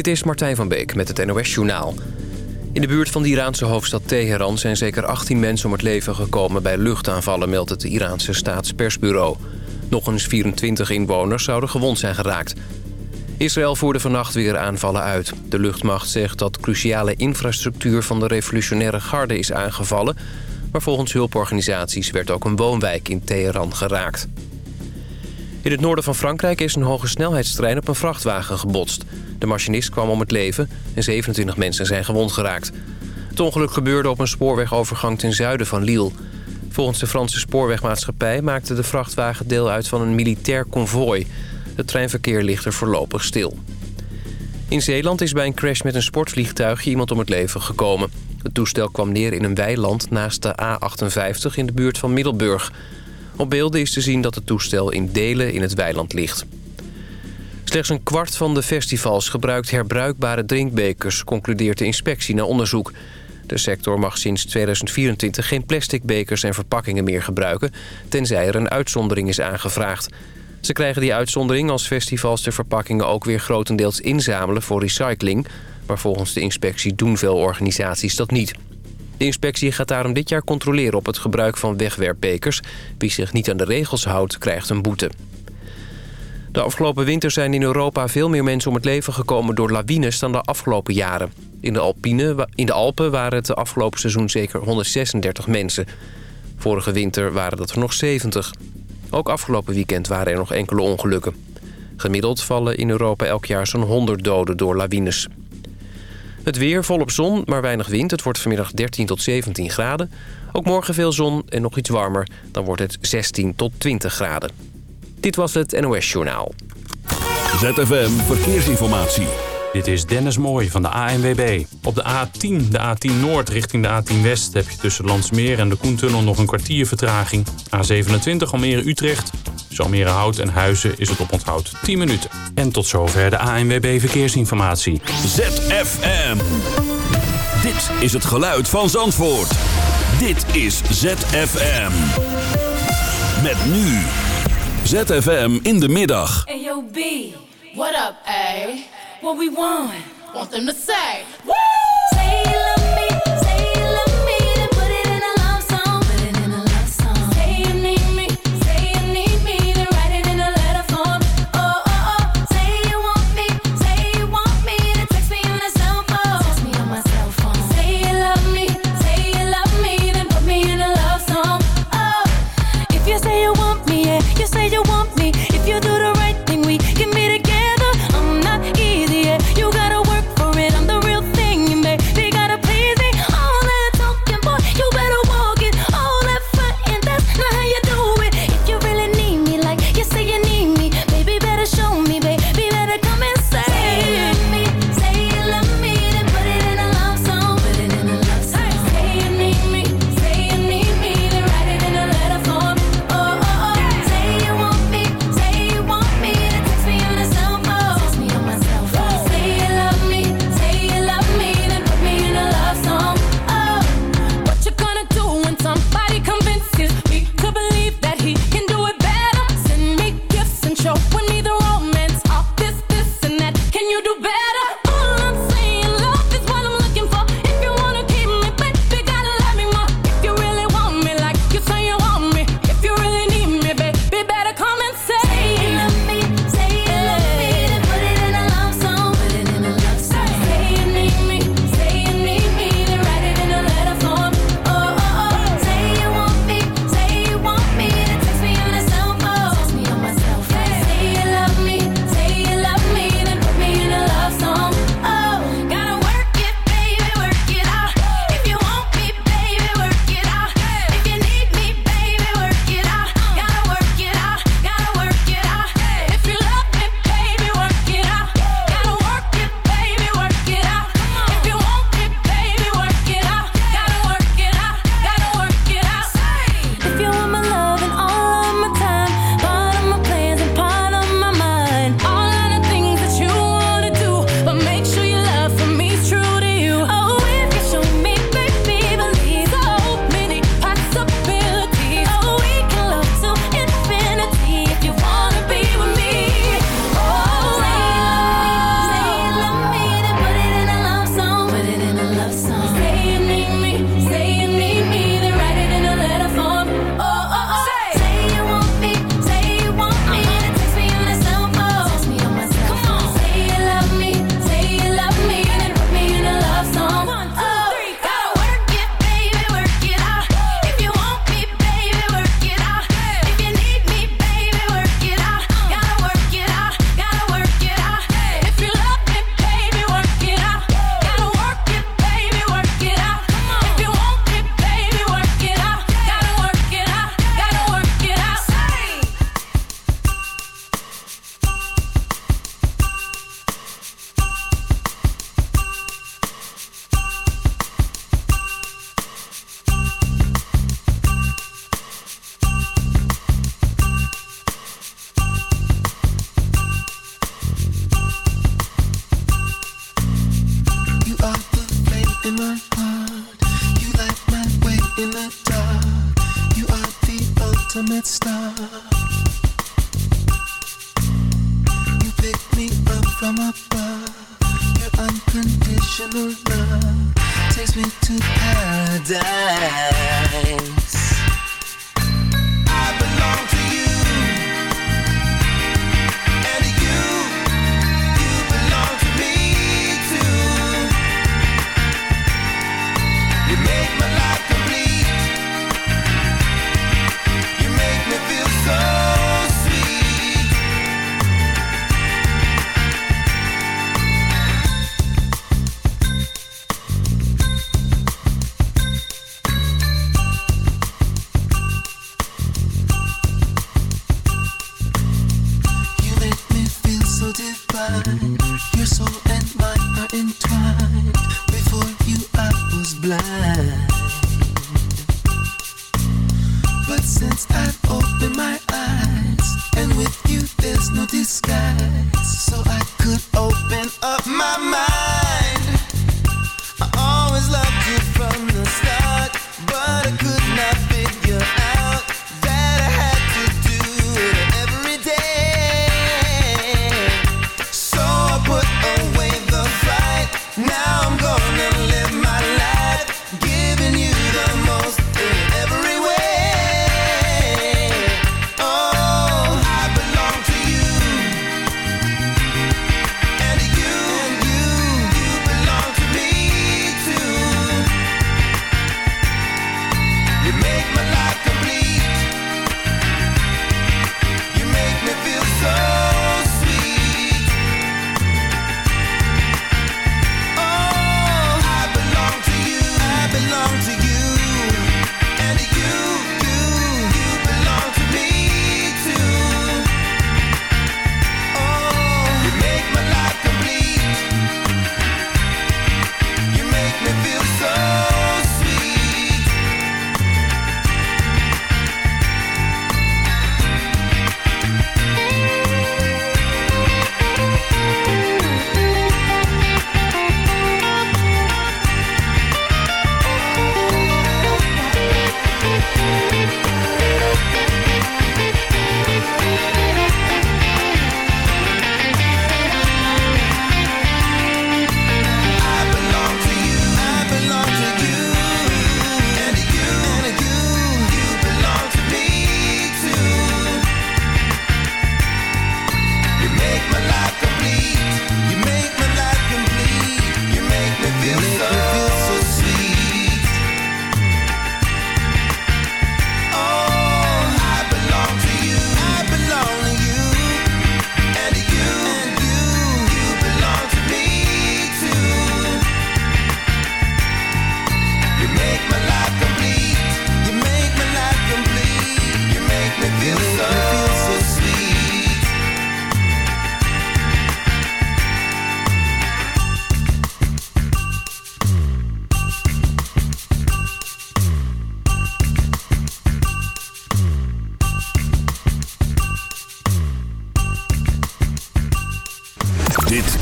Dit is Martijn van Beek met het NOS-journaal. In de buurt van de Iraanse hoofdstad Teheran zijn zeker 18 mensen om het leven gekomen bij luchtaanvallen, meldt het Iraanse staatspersbureau. Nog eens 24 inwoners zouden gewond zijn geraakt. Israël voerde vannacht weer aanvallen uit. De luchtmacht zegt dat cruciale infrastructuur van de revolutionaire garde is aangevallen... maar volgens hulporganisaties werd ook een woonwijk in Teheran geraakt. In het noorden van Frankrijk is een hoge snelheidstrein op een vrachtwagen gebotst. De machinist kwam om het leven en 27 mensen zijn gewond geraakt. Het ongeluk gebeurde op een spoorwegovergang ten zuiden van Lille. Volgens de Franse spoorwegmaatschappij maakte de vrachtwagen deel uit van een militair konvooi. Het treinverkeer ligt er voorlopig stil. In Zeeland is bij een crash met een sportvliegtuigje iemand om het leven gekomen. Het toestel kwam neer in een weiland naast de A58 in de buurt van Middelburg. Op beelden is te zien dat het toestel in delen in het weiland ligt. Slechts een kwart van de festivals gebruikt herbruikbare drinkbekers... concludeert de inspectie na onderzoek. De sector mag sinds 2024 geen plastic bekers en verpakkingen meer gebruiken... tenzij er een uitzondering is aangevraagd. Ze krijgen die uitzondering als festivals de verpakkingen ook weer grotendeels inzamelen voor recycling... maar volgens de inspectie doen veel organisaties dat niet. De inspectie gaat daarom dit jaar controleren op het gebruik van wegwerpbekers. Wie zich niet aan de regels houdt, krijgt een boete. De afgelopen winter zijn in Europa veel meer mensen om het leven gekomen door lawines dan de afgelopen jaren. In de, Alpine, in de Alpen waren het de afgelopen seizoen zeker 136 mensen. Vorige winter waren dat er nog 70. Ook afgelopen weekend waren er nog enkele ongelukken. Gemiddeld vallen in Europa elk jaar zo'n 100 doden door lawines. Het weer volop zon, maar weinig wind. Het wordt vanmiddag 13 tot 17 graden. Ook morgen veel zon en nog iets warmer. Dan wordt het 16 tot 20 graden. Dit was het NOS Journaal. ZFM Verkeersinformatie. Dit is Dennis Mooij van de ANWB. Op de A10, de A10 Noord richting de A10 West... heb je tussen Landsmeer en de Koentunnel nog een kwartier vertraging. A27 Almere-Utrecht. Tussen Almere Hout en Huizen is het op onthoud 10 minuten. En tot zover de ANWB Verkeersinformatie. ZFM. Dit is het geluid van Zandvoort. Dit is ZFM. Met nu... ZFM in de middag. Hey yo B, what up A? What we want? Want them to say, Woo!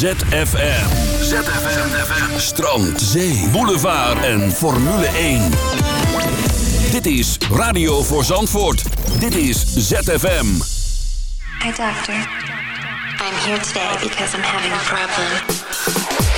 ZFM. ZFM. Strand, zee, boulevard en Formule 1. Dit is Radio voor Zandvoort. Dit is ZFM. Hi doctor. I'm here today because I'm having a problem.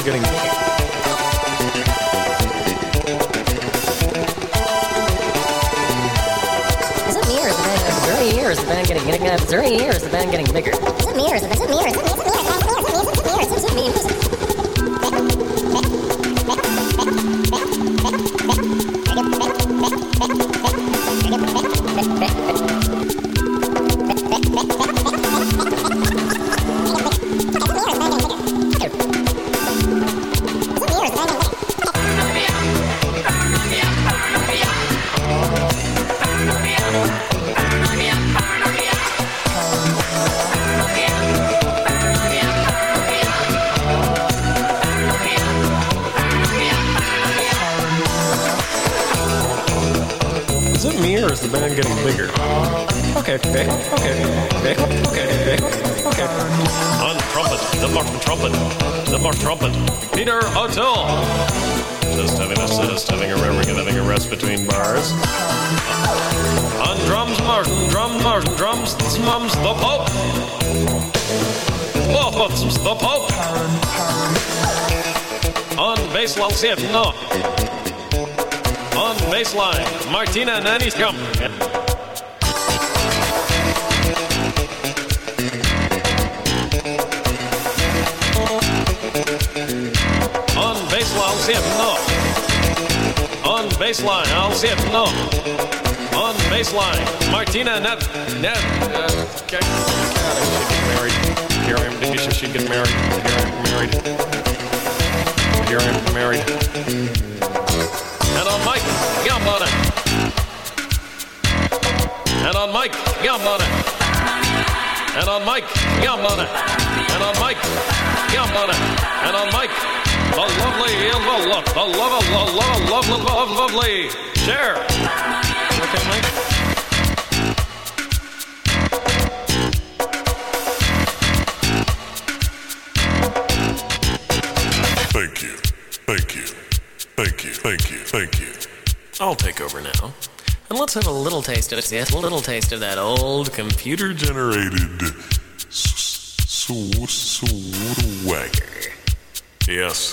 I'm getting. Is it me or is the band getting bigger? Is it me or is the band getting bigger? Is it me or is the band getting bigger? Is it me or is the band getting bigger? explosivno. On baseline, Martina Nanishkamp. On baseline, Alzivno. On baseline, Alzivno. On baseline, Martina Nev. Nev. Uh, okay. Get married. Here I am. She should get married. Here I am. Married. Am married. And on Mike, Gambona. And on Mike, Gambona. And on Mike, Gambona. And on Mike, Gambona. And on Mike, the lovely, the love, the love, the love, love, love, love, lovely. Share. Okay, Mike. I'll take over now. And let's have a little taste of it. Yes, a little taste of that old computer Generated s- s-. Yes.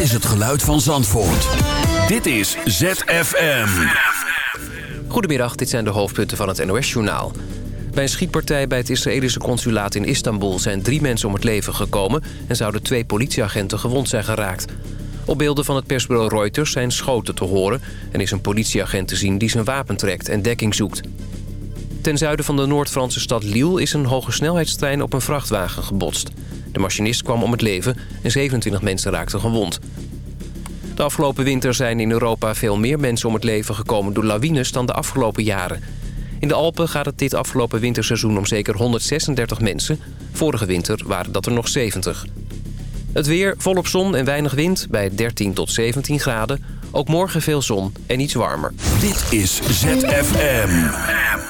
Dit is het geluid van Zandvoort. Dit is ZFM. Goedemiddag, dit zijn de hoofdpunten van het NOS-journaal. Bij een schietpartij bij het Israëlische consulaat in Istanbul... zijn drie mensen om het leven gekomen... en zouden twee politieagenten gewond zijn geraakt. Op beelden van het persbureau Reuters zijn schoten te horen... en is een politieagent te zien die zijn wapen trekt en dekking zoekt. Ten zuiden van de Noord-Franse stad Lille is een hogesnelheidstrein op een vrachtwagen gebotst. De machinist kwam om het leven en 27 mensen raakten gewond. De afgelopen winter zijn in Europa veel meer mensen om het leven gekomen door lawines dan de afgelopen jaren. In de Alpen gaat het dit afgelopen winterseizoen om zeker 136 mensen. Vorige winter waren dat er nog 70. Het weer volop zon en weinig wind bij 13 tot 17 graden. Ook morgen veel zon en iets warmer. Dit is ZFM.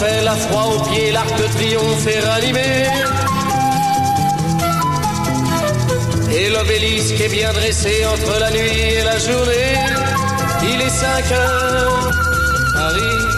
La tour Eiffel a froid aux pieds, l'arc de triomphe est ranimé. Et l'obélisque est bien dressé entre la nuit et la journée. Il est 5 heures, Paris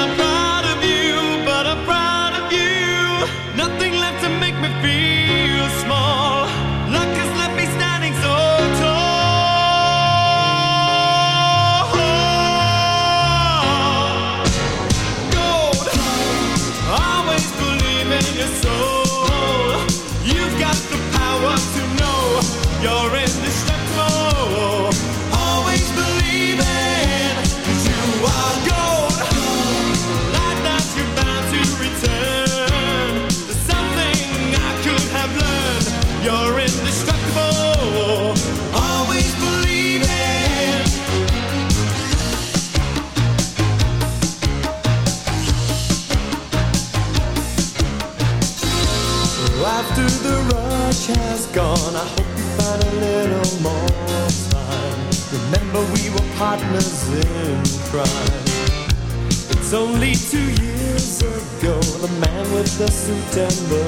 has gone, I hope you find a little more time. Remember, we were partners in crime. It's only two years ago, the man with the suit and the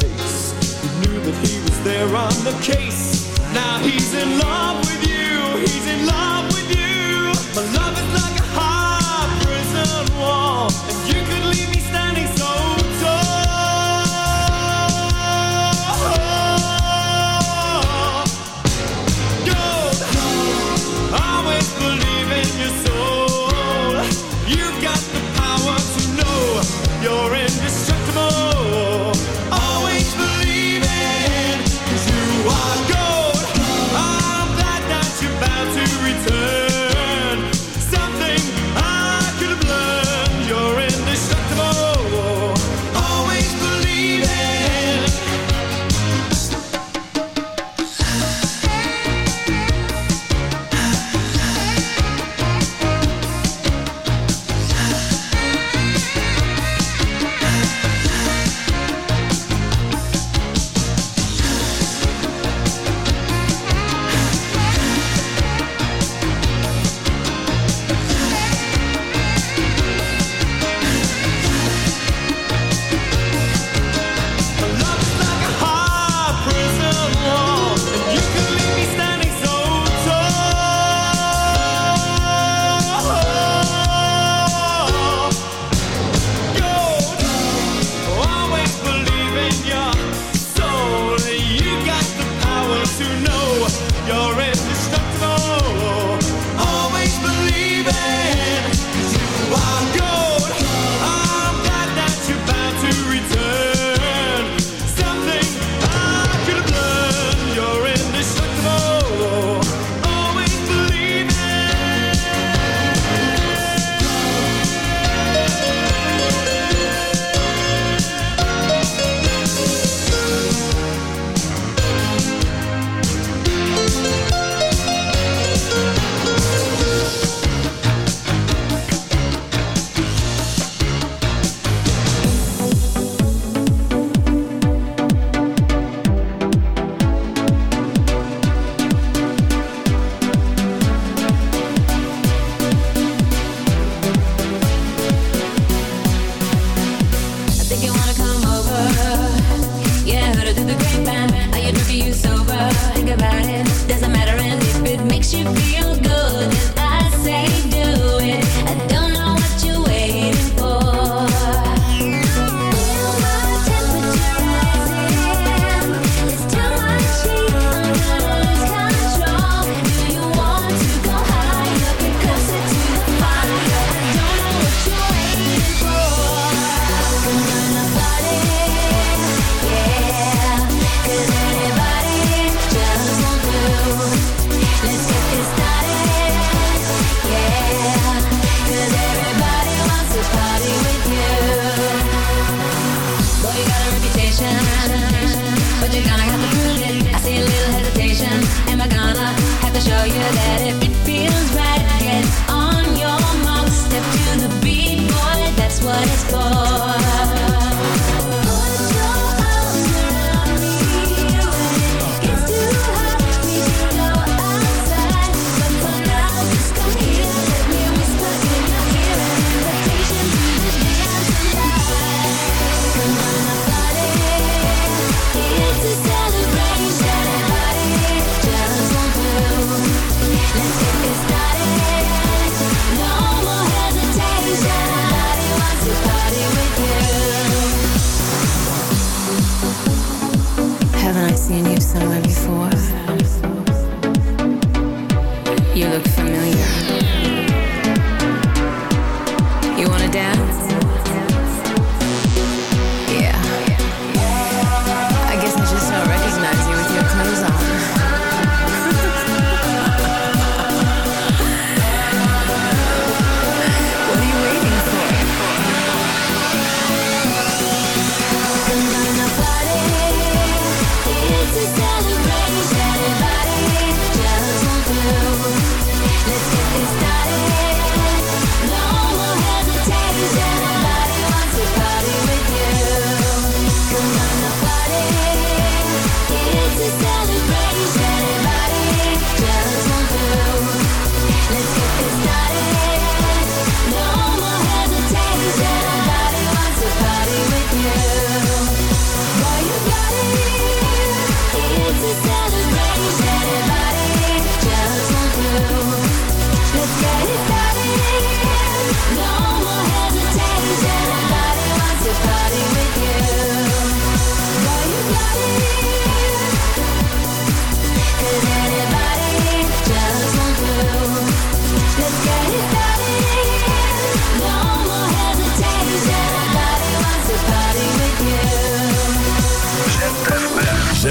face. He knew that he was there on the case. Now he's in love with you, he's in love with you. My love is like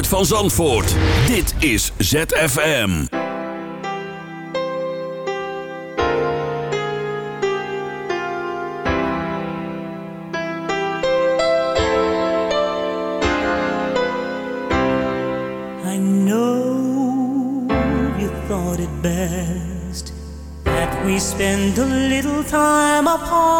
geluid van Zandvoort. Dit is ZFM. I know you thought it best that we spend a little time apart.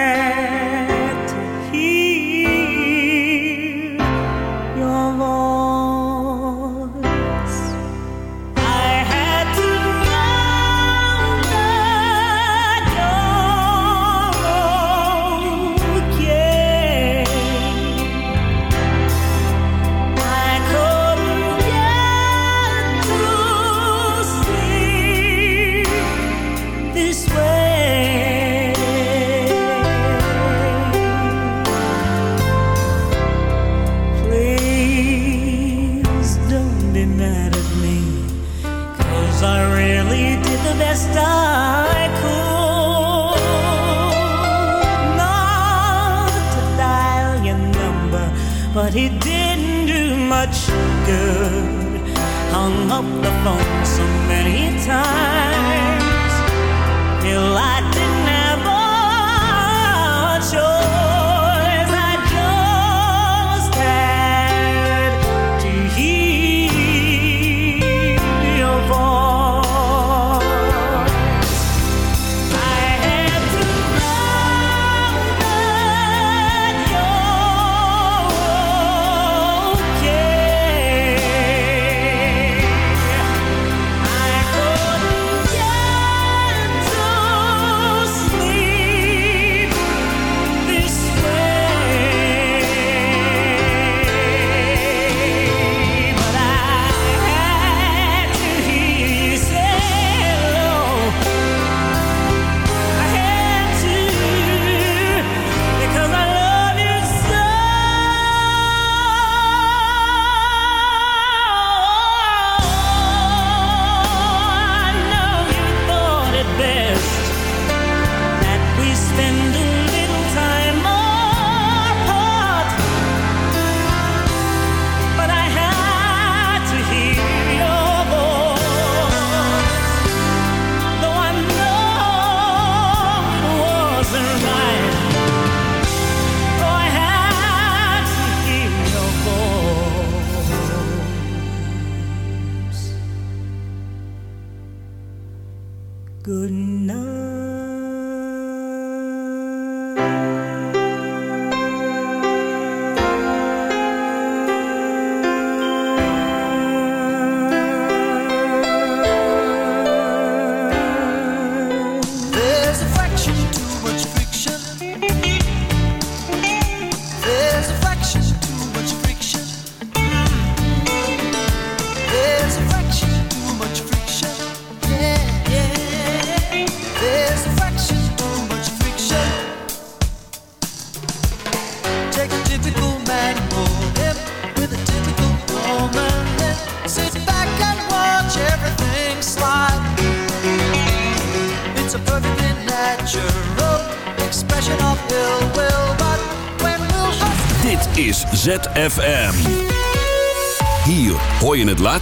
the phone so many times.